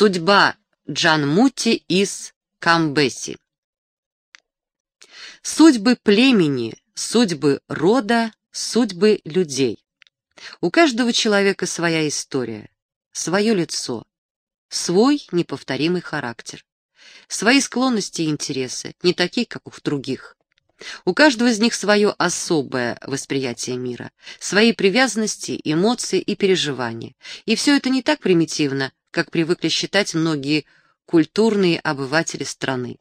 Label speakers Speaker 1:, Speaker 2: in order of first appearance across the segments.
Speaker 1: Судьба Джанмути из Камбеси. Судьбы племени, судьбы рода, судьбы людей. У каждого человека своя история, свое лицо, свой неповторимый характер, свои склонности и интересы, не такие, как у других. У каждого из них свое особое восприятие мира, свои привязанности, эмоции и переживания. И все это не так примитивно, как привыкли считать многие культурные обыватели страны.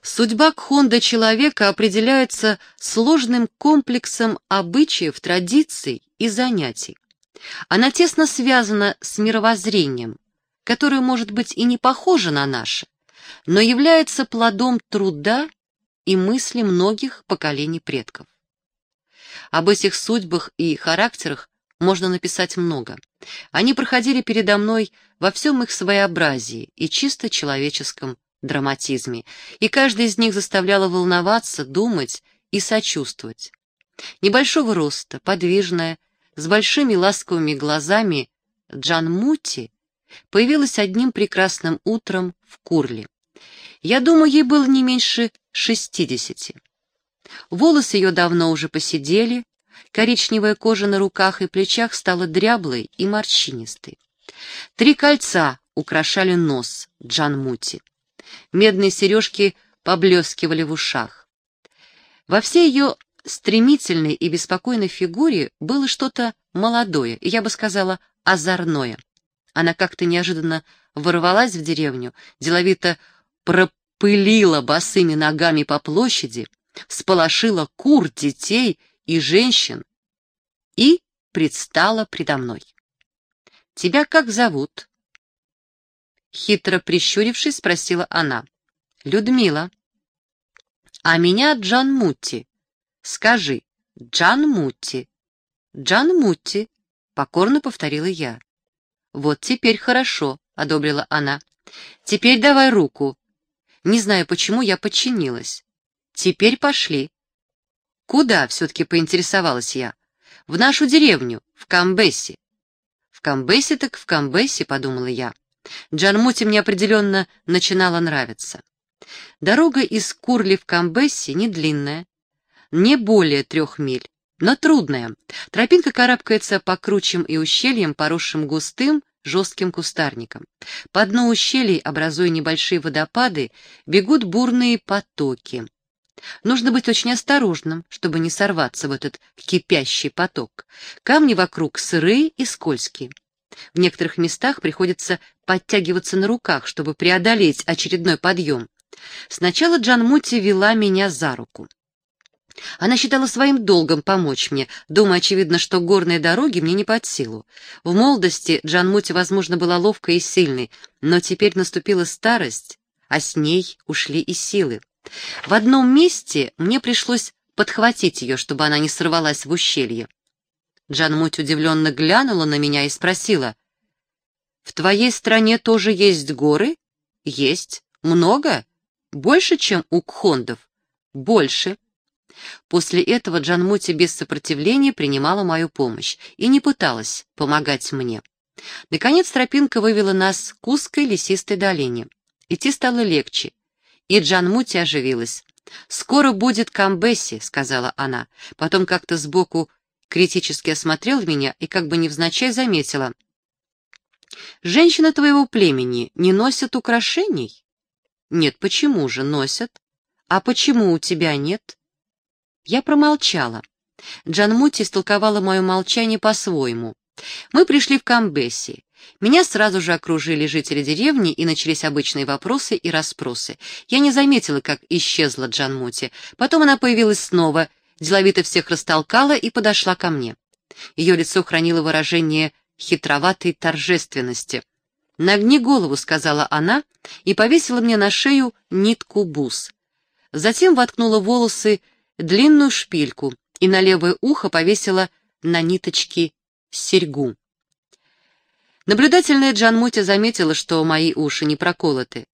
Speaker 1: Судьба Кхонда человека определяется сложным комплексом обычаев, традиций и занятий. Она тесно связана с мировоззрением, которое может быть и не похоже на наше, но является плодом труда и мысли многих поколений предков. Об этих судьбах и характерах можно написать много. Они проходили передо мной во всем их своеобразии и чисто человеческом драматизме, и каждая из них заставляла волноваться, думать и сочувствовать. Небольшого роста, подвижная, с большими ласковыми глазами Джан Мути появилась одним прекрасным утром в Курле. Я думаю, ей было не меньше шестидесяти. Волосы ее давно уже посидели, коричневая кожа на руках и плечах стала дряблой и морщинистой. Три кольца украшали нос Джан Мути. Медные сережки поблескивали в ушах. Во всей ее стремительной и беспокойной фигуре было что-то молодое, и я бы сказала, озорное. Она как-то неожиданно ворвалась в деревню, деловито пропылила босыми ногами по площади, сполошила кур, детей и женщин и предстала предо мной. «Тебя как зовут?» Хитро прищурившись, спросила она. «Людмила». «А меня Джан Мутти. Скажи, Джан Мутти». «Джан Мутти», — покорно повторила я. «Вот теперь хорошо», — одобрила она. «Теперь давай руку». Не знаю, почему я подчинилась. «Теперь пошли». «Куда?» — все-таки поинтересовалась я. «В нашу деревню, в Камбессе». «В Камбессе так в Камбессе», — подумала я. Джанмути мне определенно начинала нравиться. Дорога из Курли в Камбесси не длинная, не более трех миль, но трудная. Тропинка карабкается по кручам и ущельям, поросшим густым, жестким кустарником. По дну ущелий, образуя небольшие водопады, бегут бурные потоки. Нужно быть очень осторожным, чтобы не сорваться в этот кипящий поток. Камни вокруг сырые и скользкие. В некоторых местах приходится подтягиваться на руках, чтобы преодолеть очередной подъем. Сначала Джанмути вела меня за руку. Она считала своим долгом помочь мне, думая, очевидно, что горные дороги мне не под силу. В молодости Джанмути, возможно, была ловкой и сильной, но теперь наступила старость, а с ней ушли и силы. В одном месте мне пришлось подхватить ее, чтобы она не сорвалась в ущелье. Джанмуть удивленно глянула на меня и спросила. «В твоей стране тоже есть горы?» «Есть. Много? Больше, чем у кхондов?» «Больше». После этого Джанмути без сопротивления принимала мою помощь и не пыталась помогать мне. Наконец тропинка вывела нас к узкой лесистой долине. Идти стало легче, и Джанмути оживилась. «Скоро будет Камбесси», — сказала она. Потом как-то сбоку критически осмотрела меня и как бы невзначай заметила. «Женщины твоего племени не носят украшений?» «Нет, почему же носят? А почему у тебя нет?» Я промолчала. Джанмути истолковала мое молчание по-своему. Мы пришли в Камбесси. Меня сразу же окружили жители деревни, и начались обычные вопросы и расспросы. Я не заметила, как исчезла Джанмути. Потом она появилась снова — деловито всех растолкала и подошла ко мне. Ее лицо хранило выражение хитроватой торжественности. «Нагни голову», — сказала она, и повесила мне на шею нитку бус. Затем воткнула волосы длинную шпильку и на левое ухо повесила на ниточки серьгу. Наблюдательная Джанмути заметила, что мои уши не проколоты.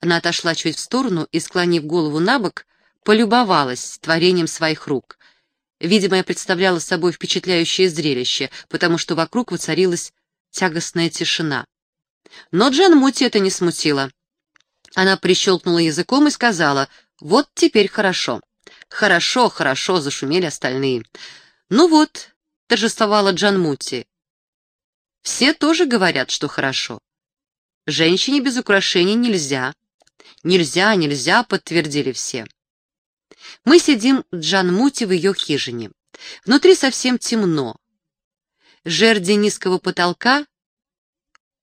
Speaker 1: Она отошла чуть в сторону и, склонив голову на бок, полюбовалась творением своих рук. Видимо, я представляла собой впечатляющее зрелище, потому что вокруг воцарилась тягостная тишина. Но Джан Мути это не смутило. Она прищелкнула языком и сказала, «Вот теперь хорошо». «Хорошо, хорошо», — зашумели остальные. «Ну вот», — торжествовала Джан Мути, — «все тоже говорят, что хорошо. Женщине без украшений нельзя». «Нельзя, нельзя», — подтвердили все. Мы сидим в Джанмуте в ее хижине. Внутри совсем темно. Жерди низкого потолка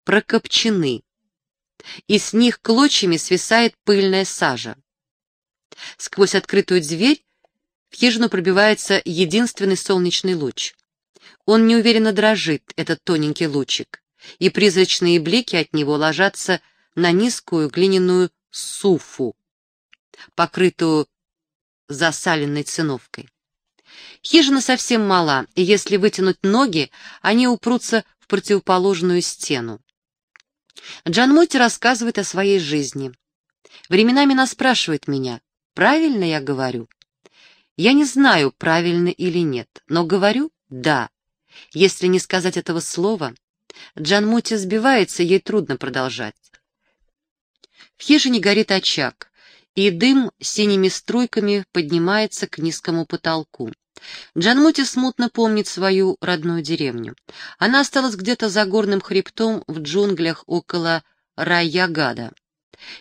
Speaker 1: прокопчены, и с них клочьями свисает пыльная сажа. Сквозь открытую дверь в хижину пробивается единственный солнечный луч. Он неуверенно дрожит, этот тоненький лучик, и призрачные блики от него ложатся на низкую глиняную суфу, покрытую засаленной циновкой. Хижина совсем мала, и если вытянуть ноги, они упрутся в противоположную стену. Джан Моти рассказывает о своей жизни. Временами она спрашивает меня, правильно я говорю? Я не знаю, правильно или нет, но говорю «да». Если не сказать этого слова, Джан Моти сбивается, ей трудно продолжать. В хижине горит очаг и дым синими струйками поднимается к низкому потолку. Джанмути смутно помнит свою родную деревню. Она осталась где-то за горным хребтом в джунглях около Райягада.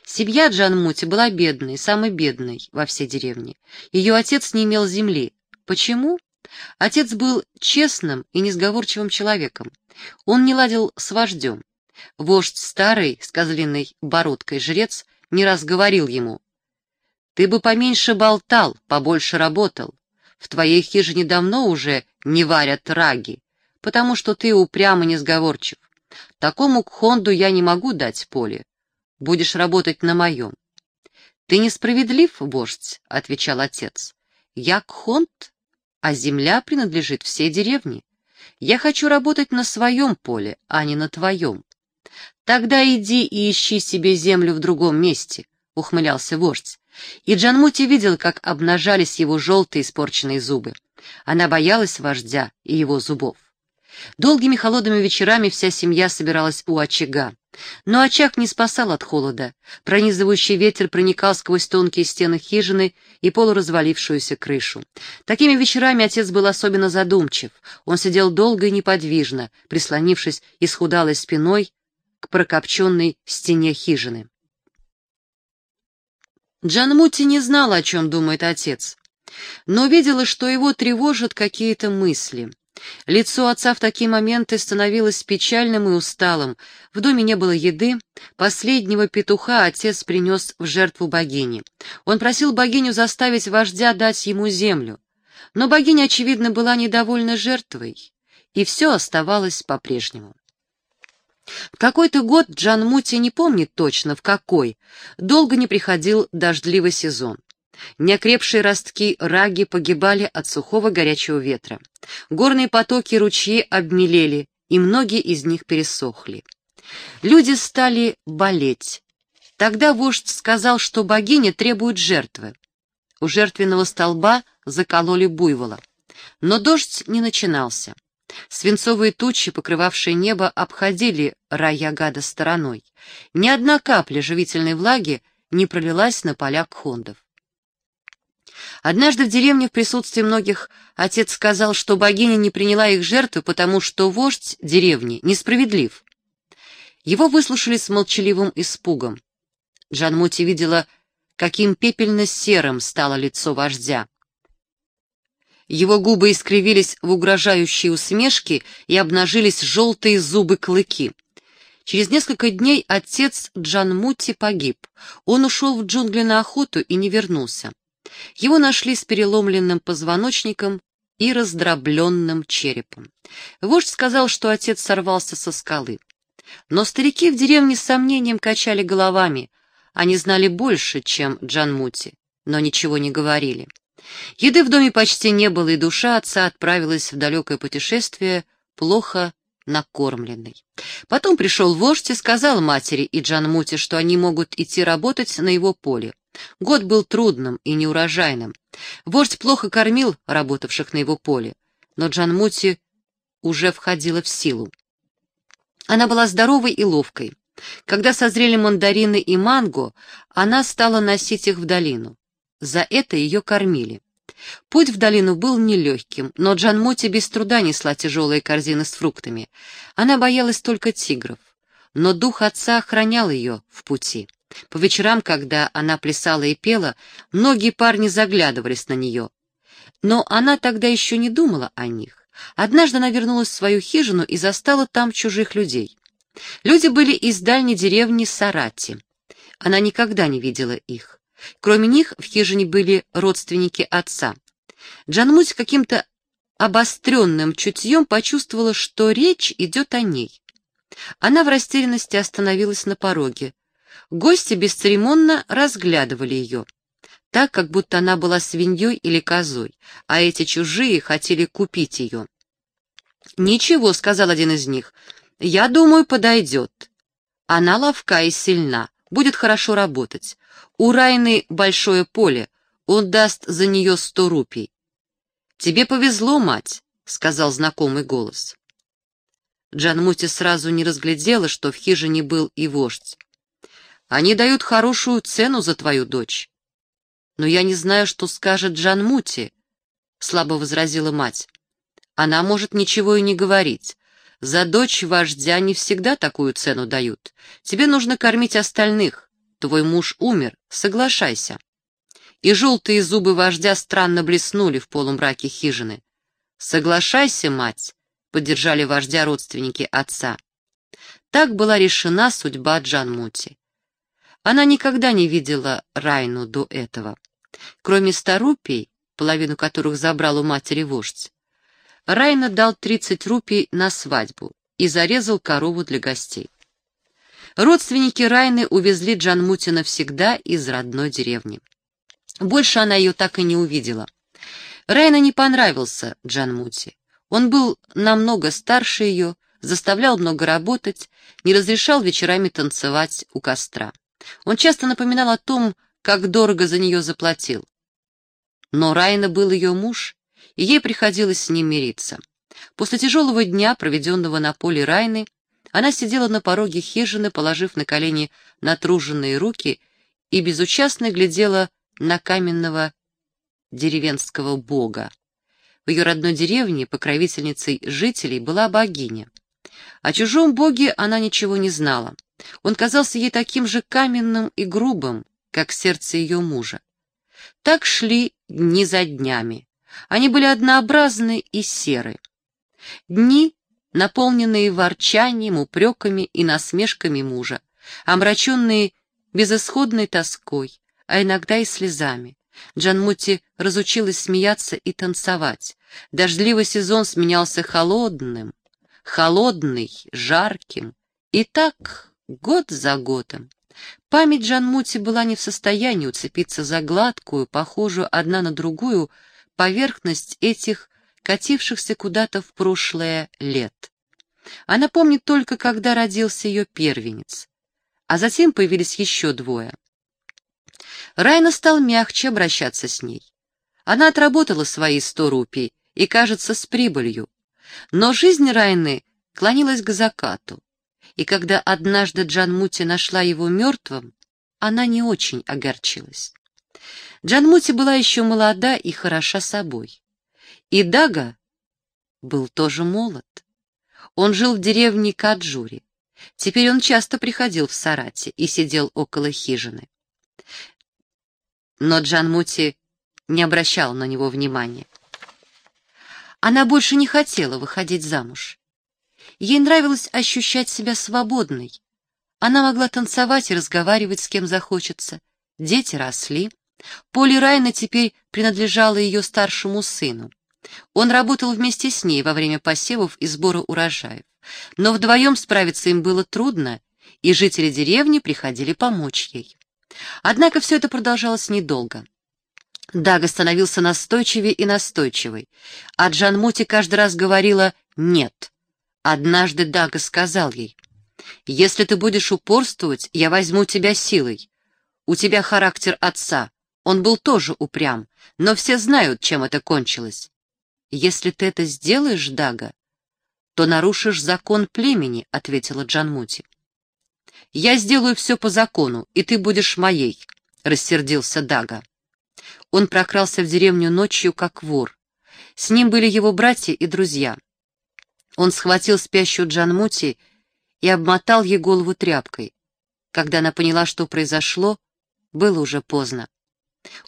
Speaker 1: Семья Джанмути была бедной, самой бедной во всей деревне. Ее отец не имел земли. Почему? Отец был честным и несговорчивым человеком. Он не ладил с вождем. Вождь старый, с козлиной бородкой жрец, не раз говорил ему, ты бы поменьше болтал, побольше работал. В твоей хижине давно уже не варят раги, потому что ты упрям несговорчив. Такому кхонду я не могу дать поле. Будешь работать на моем. Ты несправедлив, вождь, — отвечал отец. Я кхонд, а земля принадлежит всей деревне. Я хочу работать на своем поле, а не на твоем. Тогда иди и ищи себе землю в другом месте, — ухмылялся вождь. И Джанмути видел, как обнажались его желтые испорченные зубы. Она боялась вождя и его зубов. Долгими холодными вечерами вся семья собиралась у очага. Но очаг не спасал от холода. Пронизывающий ветер проникал сквозь тонкие стены хижины и полуразвалившуюся крышу. Такими вечерами отец был особенно задумчив. Он сидел долго и неподвижно, прислонившись исхудалой спиной к прокопченной стене хижины. Джанмути не знала, о чем думает отец, но видела, что его тревожат какие-то мысли. Лицо отца в такие моменты становилось печальным и усталым. В доме не было еды. Последнего петуха отец принес в жертву богине. Он просил богиню заставить вождя дать ему землю. Но богиня, очевидно, была недовольна жертвой, и все оставалось по-прежнему. В какой-то год Джан Мути не помнит точно, в какой, долго не приходил дождливый сезон. Неокрепшие ростки раги погибали от сухого горячего ветра. Горные потоки ручьи обмелели, и многие из них пересохли. Люди стали болеть. Тогда вождь сказал, что богиня требует жертвы. У жертвенного столба закололи буйвола. Но дождь не начинался. Свинцовые тучи, покрывавшие небо, обходили Райягада стороной. Ни одна капля живительной влаги не пролилась на поля кхондов. Однажды в деревне в присутствии многих отец сказал, что богиня не приняла их жертву, потому что вождь деревни несправедлив. Его выслушали с молчаливым испугом. Джанмути видела, каким пепельно-серым стало лицо вождя. Его губы искривились в угрожающей усмешке и обнажились желтые зубы-клыки. Через несколько дней отец Джанмути погиб. Он ушел в джунгли на охоту и не вернулся. Его нашли с переломленным позвоночником и раздробленным черепом. Вождь сказал, что отец сорвался со скалы. Но старики в деревне с сомнением качали головами. Они знали больше, чем Джанмути, но ничего не говорили. Еды в доме почти не было, и душа отца отправилась в далекое путешествие, плохо накормленной. Потом пришел вождь и сказал матери и Джанмуте, что они могут идти работать на его поле. Год был трудным и неурожайным. Вождь плохо кормил работавших на его поле, но Джанмути уже входила в силу. Она была здоровой и ловкой. Когда созрели мандарины и манго, она стала носить их в долину. За это ее кормили. Путь в долину был нелегким, но Джанмоти без труда несла тяжелые корзины с фруктами. Она боялась только тигров. Но дух отца охранял ее в пути. По вечерам, когда она плясала и пела, многие парни заглядывались на нее. Но она тогда еще не думала о них. Однажды она вернулась в свою хижину и застала там чужих людей. Люди были из дальней деревни Сарати. Она никогда не видела их. Кроме них в хижине были родственники отца. Джанмуть каким-то обостренным чутьем почувствовала, что речь идет о ней. Она в растерянности остановилась на пороге. Гости бесцеремонно разглядывали ее, так, как будто она была свиньей или козой, а эти чужие хотели купить ее. «Ничего», — сказал один из них, — «я думаю, подойдет. Она ловка и сильна, будет хорошо работать. У Райны большое поле, он даст за нее сто рупий». «Тебе повезло, мать», — сказал знакомый голос. Джанмути сразу не разглядела, что в хижине был и вождь. «Они дают хорошую цену за твою дочь». «Но я не знаю, что скажет Джанмути», — слабо возразила мать. «Она может ничего и не говорить. За дочь вождя не всегда такую цену дают. Тебе нужно кормить остальных. Твой муж умер, соглашайся». И желтые зубы вождя странно блеснули в полумраке хижины. «Соглашайся, мать», — поддержали вождя родственники отца. Так была решена судьба Джанмути. Она никогда не видела Райну до этого. Кроме старупий, половину которых забрал у матери вождь, Райна дал 30 рупий на свадьбу и зарезал корову для гостей. Родственники Райны увезли Джанмути навсегда из родной деревни. Больше она ее так и не увидела. Райна не понравился Джанмути. Он был намного старше ее, заставлял много работать, не разрешал вечерами танцевать у костра. Он часто напоминал о том, как дорого за нее заплатил. Но Райна был ее муж, и ей приходилось с ним мириться. После тяжелого дня, проведенного на поле Райны, она сидела на пороге хижины, положив на колени натруженные руки, и безучастно глядела на каменного деревенского бога. В ее родной деревне покровительницей жителей была богиня. О чужом боге она ничего не знала. Он казался ей таким же каменным и грубым, как сердце ее мужа. Так шли дни за днями. Они были однообразны и серы. Дни, наполненные ворчанием, упреками и насмешками мужа, омраченные безысходной тоской, а иногда и слезами. Джанмути разучилась смеяться и танцевать. Дождливый сезон сменялся холодным, холодный, жарким. И так год за годом. Память Джанмути была не в состоянии уцепиться за гладкую, похожую одна на другую, поверхность этих катившихся куда-то в прошлое лет. Она помнит только, когда родился ее первенец, а затем появились еще двое. Райна стал мягче обращаться с ней. Она отработала свои сто рупий и, кажется, с прибылью. Но жизнь Райны клонилась к закату, и когда однажды Джанмути нашла его мертвым, она не очень огорчилась. Джанмути была еще молода и хороша собой. И Дага был тоже молод. Он жил в деревне Каджури. Теперь он часто приходил в Сарате и сидел около хижины. Но Джанмути не обращал на него внимания. Она больше не хотела выходить замуж. Ей нравилось ощущать себя свободной. Она могла танцевать и разговаривать с кем захочется. Дети росли. Поле Райна теперь принадлежало ее старшему сыну. Он работал вместе с ней во время посевов и сбора урожаев. Но вдвоем справиться им было трудно, и жители деревни приходили помочь ей. Однако все это продолжалось недолго. Дага становился настойчивее и настойчивой, а Джанмути каждый раз говорила «нет». Однажды Дага сказал ей, «Если ты будешь упорствовать, я возьму тебя силой. У тебя характер отца, он был тоже упрям, но все знают, чем это кончилось. Если ты это сделаешь, Дага, то нарушишь закон племени», — ответила Джанмути. «Я сделаю все по закону, и ты будешь моей», — рассердился Дага. Он прокрался в деревню ночью, как вор. С ним были его братья и друзья. Он схватил спящую Джанмути и обмотал ей голову тряпкой. Когда она поняла, что произошло, было уже поздно.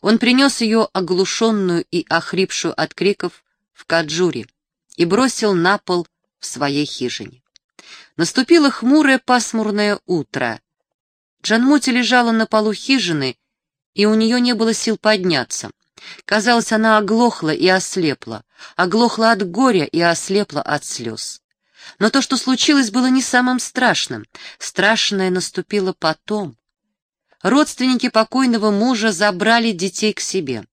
Speaker 1: Он принес ее оглушенную и охрипшую от криков в Каджуре и бросил на пол в своей хижине. Наступило хмурое пасмурное утро. Джанмути лежала на полу хижины, и у нее не было сил подняться. Казалось, она оглохла и ослепла, оглохла от горя и ослепла от слез. Но то, что случилось, было не самым страшным. Страшное наступило потом. Родственники покойного мужа забрали детей к себе.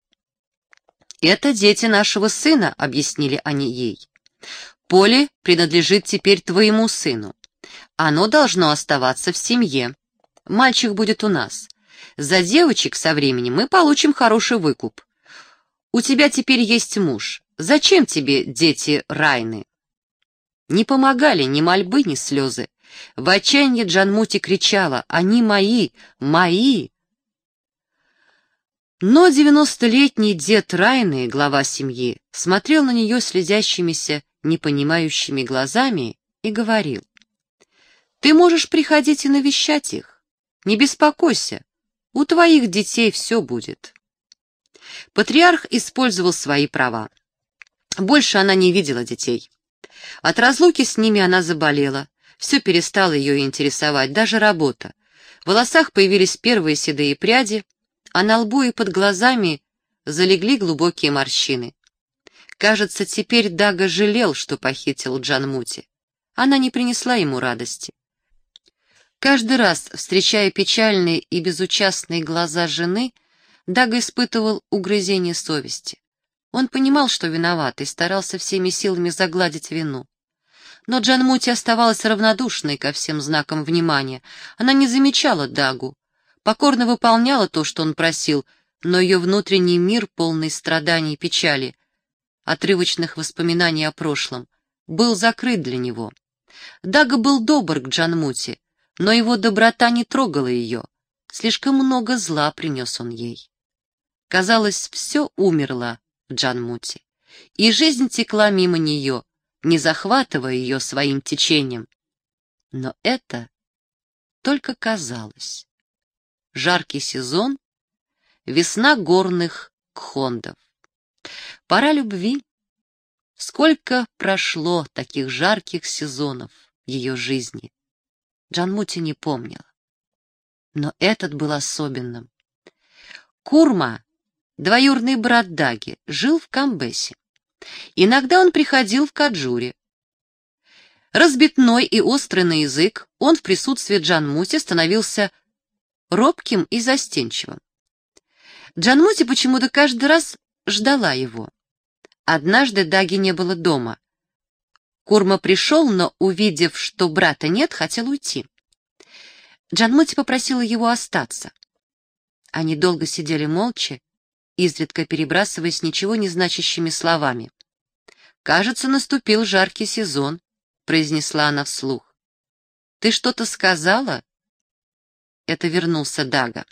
Speaker 1: «Это дети нашего сына», — объяснили они ей. «Поле принадлежит теперь твоему сыну. Оно должно оставаться в семье. Мальчик будет у нас. За девочек со временем мы получим хороший выкуп. У тебя теперь есть муж. Зачем тебе дети Райны?» Не помогали ни мольбы, ни слезы. В отчаянии Джанмути кричала «Они мои! Мои!» Но девяностолетний дед Райны, глава семьи, смотрел на нее слезящимися, непонимающими глазами и говорил «Ты можешь приходить и навещать их. Не беспокойся, у твоих детей все будет». Патриарх использовал свои права. Больше она не видела детей. От разлуки с ними она заболела. Все перестало ее интересовать, даже работа. В волосах появились первые седые пряди, а на лбу и под глазами залегли глубокие морщины. Кажется, теперь Дага жалел, что похитил Джанмути. Она не принесла ему радости. Каждый раз, встречая печальные и безучастные глаза жены, Дага испытывал угрызение совести. Он понимал, что виноват, и старался всеми силами загладить вину. Но Джанмути оставалась равнодушной ко всем знакам внимания. Она не замечала Дагу, покорно выполняла то, что он просил, но ее внутренний мир, полный страданий и печали, отрывочных воспоминаний о прошлом, был закрыт для него. Дага был добр к Джанмути, но его доброта не трогала ее. Слишком много зла принес он ей. Казалось, все умерло в Джанмути, и жизнь текла мимо нее, не захватывая ее своим течением. Но это только казалось. Жаркий сезон, весна горных кхондов. Пора любви. Сколько прошло таких жарких сезонов ее жизни. Джанмути не помнила. Но этот был особенным. Курма двоюрный брат Даги, жил в Камбесе. Иногда он приходил в Каджуре. Разбитной и острый на язык, он в присутствии Джанмути становился робким и застенчивым. Джанмути почему-то каждый раз ждала его. Однажды Даги не было дома. Курма пришел, но, увидев, что брата нет, хотел уйти. Джанмути попросила его остаться. Они долго сидели молча, изредка перебрасываясь ничего не значащими словами. «Кажется, наступил жаркий сезон», — произнесла она вслух. «Ты что-то сказала?» Это вернулся Дага.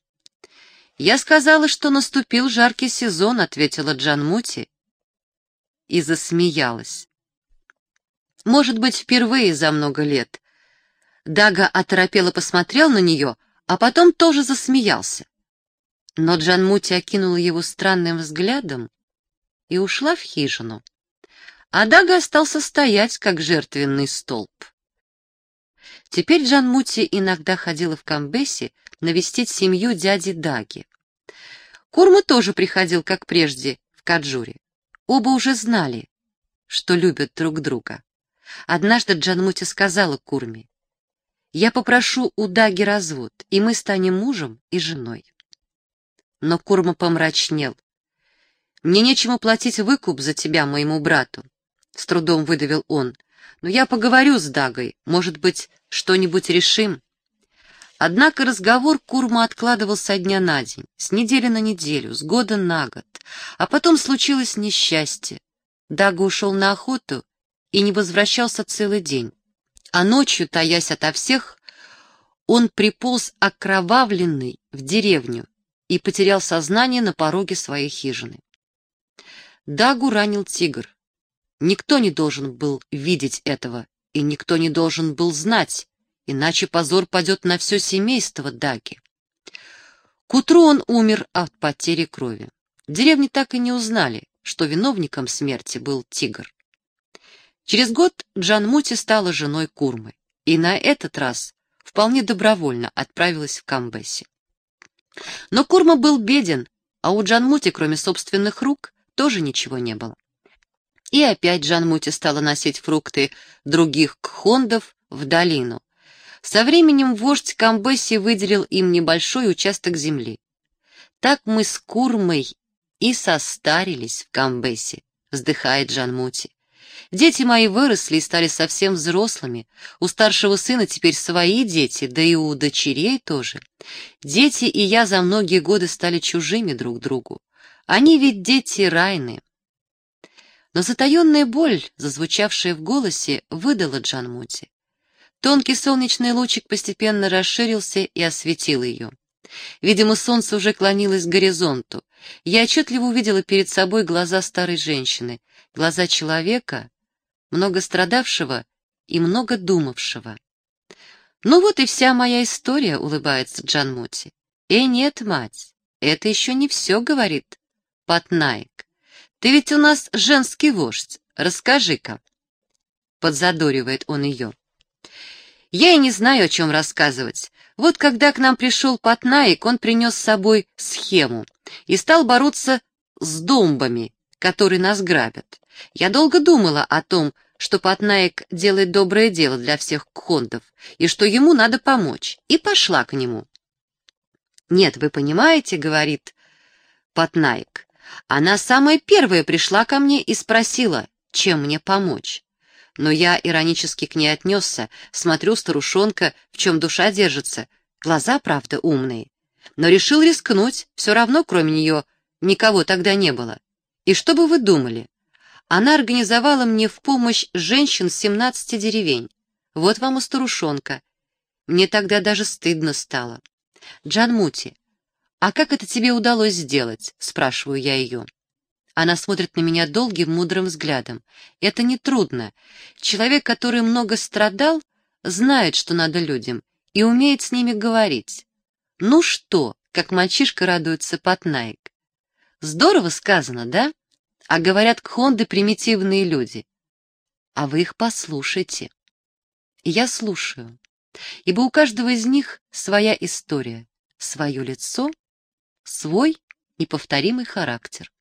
Speaker 1: «Я сказала, что наступил жаркий сезон», — ответила Джанмути и засмеялась. Может быть, впервые за много лет. Дага оторопело посмотрел на нее, а потом тоже засмеялся. Но Джанмути окинула его странным взглядом и ушла в хижину. А Дага остался стоять, как жертвенный столб. Теперь Джанмути иногда ходила в Камбесе навестить семью дяди Даги. Курма тоже приходил, как прежде, в Каджуре. Оба уже знали, что любят друг друга. Однажды Джанмути сказала Курме, «Я попрошу у Даги развод, и мы станем мужем и женой» но Курма помрачнел. «Мне нечему платить выкуп за тебя моему брату», — с трудом выдавил он. «Но я поговорю с Дагой, может быть, что-нибудь решим». Однако разговор Курма откладывал со дня на день, с недели на неделю, с года на год. А потом случилось несчастье. Дага ушел на охоту и не возвращался целый день. А ночью, таясь ото всех, он приполз окровавленный в деревню и потерял сознание на пороге своей хижины. Дагу ранил тигр. Никто не должен был видеть этого, и никто не должен был знать, иначе позор падет на все семейство Даги. К утру он умер от потери крови. В деревне так и не узнали, что виновником смерти был тигр. Через год Джан Мути стала женой Курмы, и на этот раз вполне добровольно отправилась в Камбеси. Но Курма был беден, а у Джан Мути, кроме собственных рук, тоже ничего не было. И опять Джан Мути стала носить фрукты других кхондов в долину. Со временем вождь Камбеси выделил им небольшой участок земли. Так мы с Курмой и состарились в Камбесе, вздыхает Джан Мути. Дети мои выросли и стали совсем взрослыми. У старшего сына теперь свои дети, да и у дочерей тоже. Дети и я за многие годы стали чужими друг другу. Они ведь дети Райны. Но затаенная боль, зазвучавшая в голосе, выдала Джанмути. Тонкий солнечный лучик постепенно расширился и осветил ее. Видимо, солнце уже клонилось к горизонту. Я отчетливо увидела перед собой глаза старой женщины, глаза человека, много страдавшего и много думавшего. «Ну вот и вся моя история», — улыбается Джан Мути. «Э, нет, мать, это еще не все», — говорит Патнаик. «Ты ведь у нас женский вождь, расскажи-ка». Подзадоривает он ее. «Я и не знаю, о чем рассказывать. Вот когда к нам пришел Патнаик, он принес с собой схему и стал бороться с домбами, которые нас грабят. Я долго думала о том, что Патнаик делает доброе дело для всех кхондов, и что ему надо помочь, и пошла к нему. «Нет, вы понимаете, — говорит Патнаик, — она самая первая пришла ко мне и спросила, чем мне помочь. Но я иронически к ней отнесся, смотрю, старушонка, в чем душа держится, глаза, правда, умные. Но решил рискнуть, все равно, кроме нее, никого тогда не было. И что бы вы думали? Она организовала мне в помощь женщин с 17 деревень. Вот вам и старушонка. Мне тогда даже стыдно стало. Джан Мути, а как это тебе удалось сделать? Спрашиваю я ее. Она смотрит на меня долгим, мудрым взглядом. Это нетрудно. Человек, который много страдал, знает, что надо людям, и умеет с ними говорить. Ну что, как мальчишка радуется Патнаик. Здорово сказано, да? А говорят, кхонды — примитивные люди. А вы их послушайте. Я слушаю, ибо у каждого из них своя история, свое лицо, свой неповторимый характер.